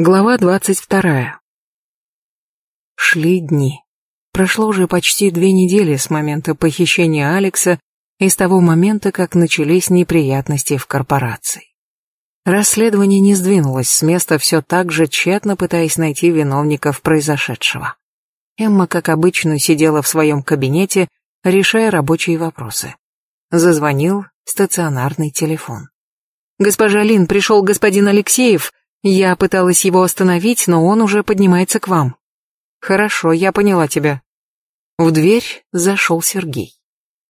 Глава двадцать вторая. Шли дни. Прошло уже почти две недели с момента похищения Алекса и с того момента, как начались неприятности в корпорации. Расследование не сдвинулось с места, все так же тщетно пытаясь найти виновников произошедшего. Эмма, как обычно, сидела в своем кабинете, решая рабочие вопросы. Зазвонил стационарный телефон. «Госпожа Лин, пришел господин Алексеев», я пыталась его остановить, но он уже поднимается к вам. Хорошо, я поняла тебя. В дверь зашел Сергей.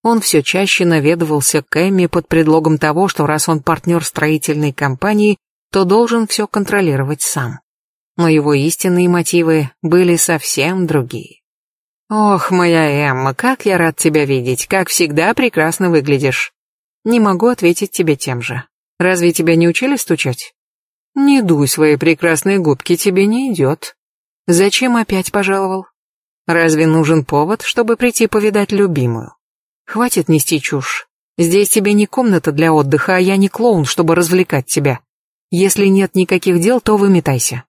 Он все чаще наведывался к Эмме под предлогом того, что раз он партнер строительной компании, то должен все контролировать сам. Но его истинные мотивы были совсем другие. «Ох, моя Эмма, как я рад тебя видеть, как всегда прекрасно выглядишь. Не могу ответить тебе тем же. Разве тебя не учили стучать?» Не дуй свои прекрасные губки, тебе не идет. Зачем опять пожаловал? Разве нужен повод, чтобы прийти повидать любимую? Хватит нести чушь. Здесь тебе не комната для отдыха, а я не клоун, чтобы развлекать тебя. Если нет никаких дел, то выметайся.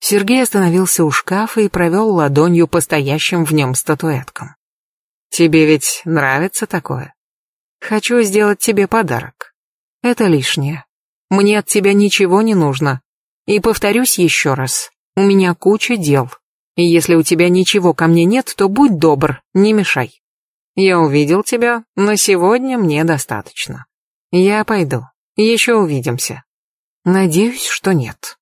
Сергей остановился у шкафа и провел ладонью по стоящим в нем статуэткам. Тебе ведь нравится такое? Хочу сделать тебе подарок. Это лишнее. Мне от тебя ничего не нужно. И повторюсь еще раз, у меня куча дел. И если у тебя ничего ко мне нет, то будь добр, не мешай. Я увидел тебя, но сегодня мне достаточно. Я пойду. Еще увидимся. Надеюсь, что нет.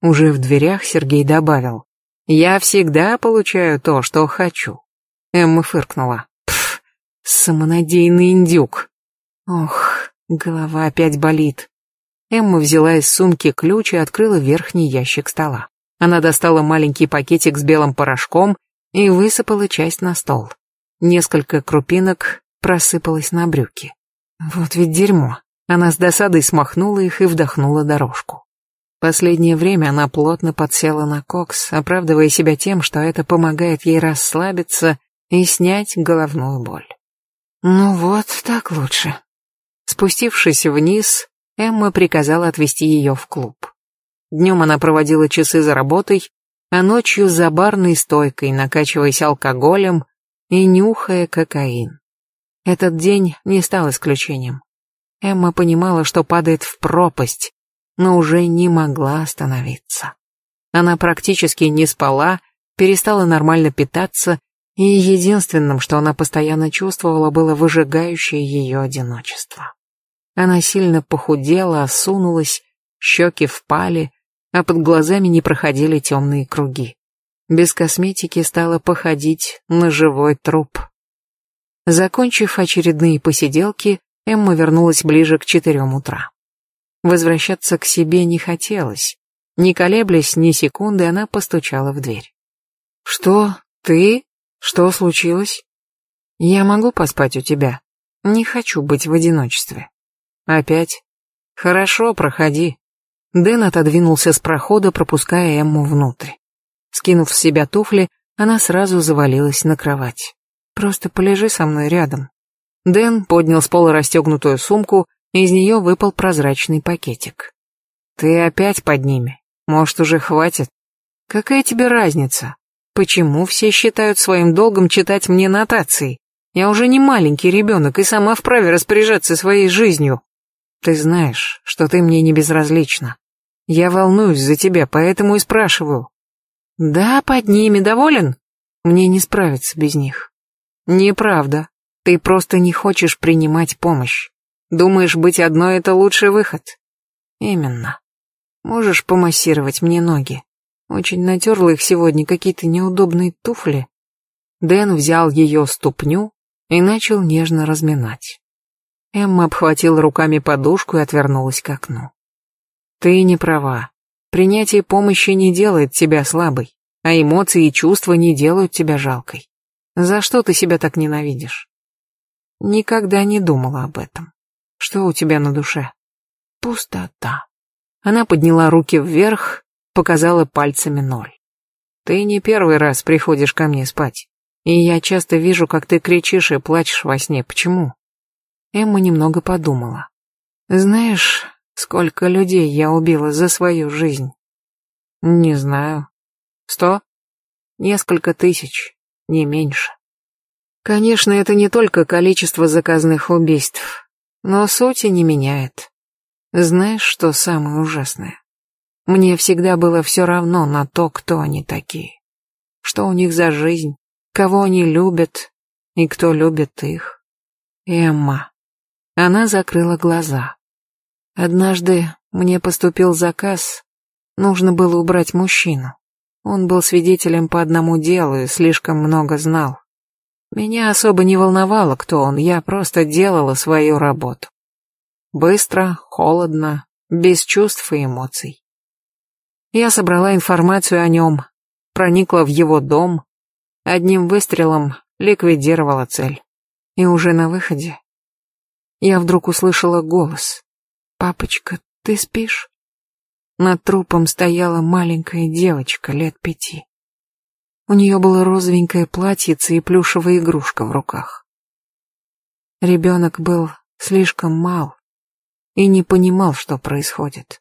Уже в дверях Сергей добавил. Я всегда получаю то, что хочу. Эмма фыркнула. Пф, самонадеянный индюк. Ох, голова опять болит. Эмма взяла из сумки ключ и открыла верхний ящик стола. Она достала маленький пакетик с белым порошком и высыпала часть на стол. Несколько крупинок просыпалось на брюки. Вот ведь дерьмо. Она с досадой смахнула их и вдохнула дорожку. Последнее время она плотно подсела на кокс, оправдывая себя тем, что это помогает ей расслабиться и снять головную боль. Ну вот, так лучше. Спустившись вниз, Эмма приказала отвезти ее в клуб. Днем она проводила часы за работой, а ночью за барной стойкой, накачиваясь алкоголем и нюхая кокаин. Этот день не стал исключением. Эмма понимала, что падает в пропасть, но уже не могла остановиться. Она практически не спала, перестала нормально питаться, и единственным, что она постоянно чувствовала, было выжигающее ее одиночество. Она сильно похудела, осунулась, щеки впали, а под глазами не проходили темные круги. Без косметики стала походить на живой труп. Закончив очередные посиделки, Эмма вернулась ближе к четырем утра. Возвращаться к себе не хотелось. Не колеблясь ни секунды, она постучала в дверь. «Что? Ты? Что случилось?» «Я могу поспать у тебя. Не хочу быть в одиночестве». Опять? Хорошо, проходи. Дэн отодвинулся с прохода, пропуская Эмму внутрь. Скинув с себя туфли, она сразу завалилась на кровать. Просто полежи со мной рядом. Дэн поднял с пола расстегнутую сумку, и из нее выпал прозрачный пакетик. Ты опять под ними. Может, уже хватит? Какая тебе разница? Почему все считают своим долгом читать мне нотации? Я уже не маленький ребенок и сама вправе распоряжаться своей жизнью. Ты знаешь, что ты мне не безразлична. Я волнуюсь за тебя, поэтому и спрашиваю. Да, под ними доволен? Мне не справиться без них. Неправда. Ты просто не хочешь принимать помощь. Думаешь, быть одной — это лучший выход? Именно. Можешь помассировать мне ноги? Очень натерла их сегодня какие-то неудобные туфли. Дэн взял ее ступню и начал нежно разминать. Эмма обхватила руками подушку и отвернулась к окну. Ты не права. Принятие помощи не делает тебя слабой, а эмоции и чувства не делают тебя жалкой. За что ты себя так ненавидишь? Никогда не думала об этом. Что у тебя на душе? Пустота. Она подняла руки вверх, показала пальцами ноль. Ты не первый раз приходишь ко мне спать, и я часто вижу, как ты кричишь и плачешь во сне. Почему? Эмма немного подумала. Знаешь, сколько людей я убила за свою жизнь? Не знаю. Сто? Несколько тысяч, не меньше. Конечно, это не только количество заказных убийств, но сути не меняет. Знаешь, что самое ужасное? Мне всегда было все равно на то, кто они такие. Что у них за жизнь, кого они любят и кто любит их. Эмма. Она закрыла глаза. Однажды мне поступил заказ, нужно было убрать мужчину. Он был свидетелем по одному делу и слишком много знал. Меня особо не волновало, кто он, я просто делала свою работу. Быстро, холодно, без чувств и эмоций. Я собрала информацию о нем, проникла в его дом, одним выстрелом ликвидировала цель. И уже на выходе я вдруг услышала голос. «Папочка, ты спишь?» Над трупом стояла маленькая девочка лет пяти. У нее было розовенькое платьице и плюшевая игрушка в руках. Ребенок был слишком мал и не понимал, что происходит.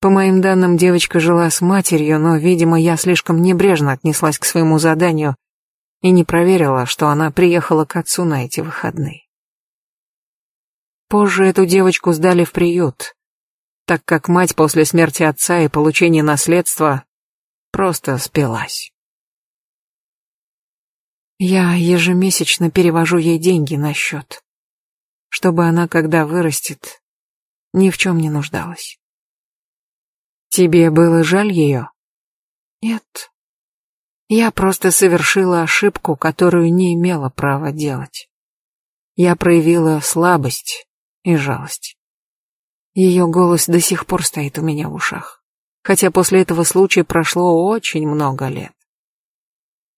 По моим данным, девочка жила с матерью, но, видимо, я слишком небрежно отнеслась к своему заданию и не проверила, что она приехала к отцу на эти выходные. Позже эту девочку сдали в приют, так как мать после смерти отца и получения наследства просто спилась. Я ежемесячно перевожу ей деньги на счет, чтобы она, когда вырастет, ни в чем не нуждалась. Тебе было жаль ее? Нет. Я просто совершила ошибку, которую не имела права делать. Я проявила слабость и жалость. Ее голос до сих пор стоит у меня в ушах, хотя после этого случая прошло очень много лет.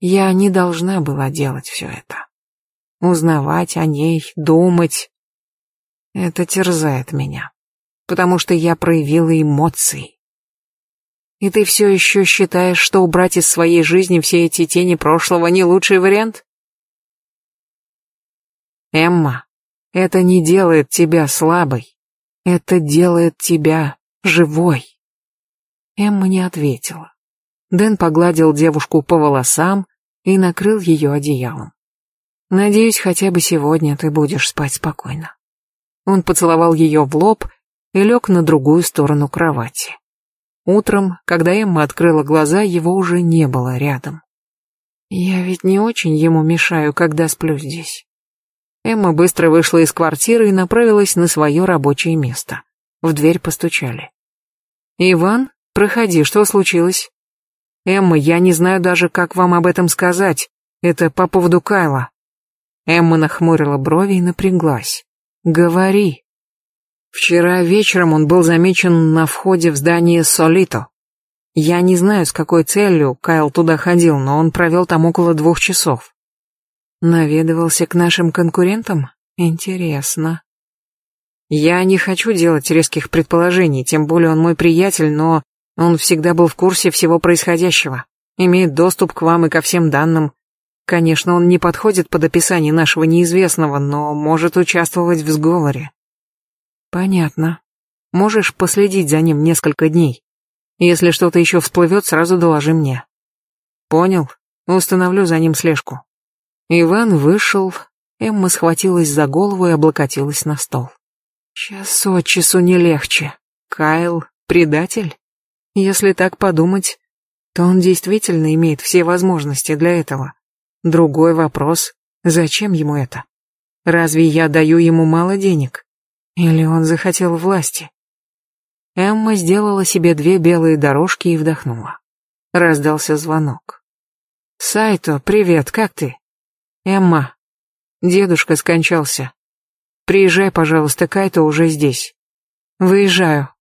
Я не должна была делать все это. Узнавать о ней, думать. Это терзает меня, потому что я проявила эмоции. И ты все еще считаешь, что убрать из своей жизни все эти тени прошлого не лучший вариант? Эмма, это не делает тебя слабой. Это делает тебя живой. Эмма не ответила. Дэн погладил девушку по волосам и накрыл ее одеялом. Надеюсь, хотя бы сегодня ты будешь спать спокойно. Он поцеловал ее в лоб и лег на другую сторону кровати. Утром, когда Эмма открыла глаза, его уже не было рядом. Я ведь не очень ему мешаю, когда сплю здесь. Эмма быстро вышла из квартиры и направилась на свое рабочее место. В дверь постучали. «Иван, проходи, что случилось?» «Эмма, я не знаю даже, как вам об этом сказать. Это по поводу Кайла». Эмма нахмурила брови и напряглась. «Говори». Вчера вечером он был замечен на входе в здание Солито. Я не знаю, с какой целью Кайл туда ходил, но он провел там около двух часов. Наведывался к нашим конкурентам? Интересно. Я не хочу делать резких предположений, тем более он мой приятель, но он всегда был в курсе всего происходящего, имеет доступ к вам и ко всем данным. Конечно, он не подходит под описание нашего неизвестного, но может участвовать в сговоре. Понятно. Можешь последить за ним несколько дней. Если что-то еще всплывет, сразу доложи мне. Понял. Установлю за ним слежку. Иван вышел, Эмма схватилась за голову и облокотилась на стол. Час от часу не легче. Кайл — предатель? Если так подумать, то он действительно имеет все возможности для этого. Другой вопрос — зачем ему это? Разве я даю ему мало денег? Или он захотел власти? Эмма сделала себе две белые дорожки и вдохнула. Раздался звонок. «Сайто, привет, как ты?» Эмма, дедушка скончался. Приезжай, пожалуйста, Кайто уже здесь. Выезжаю.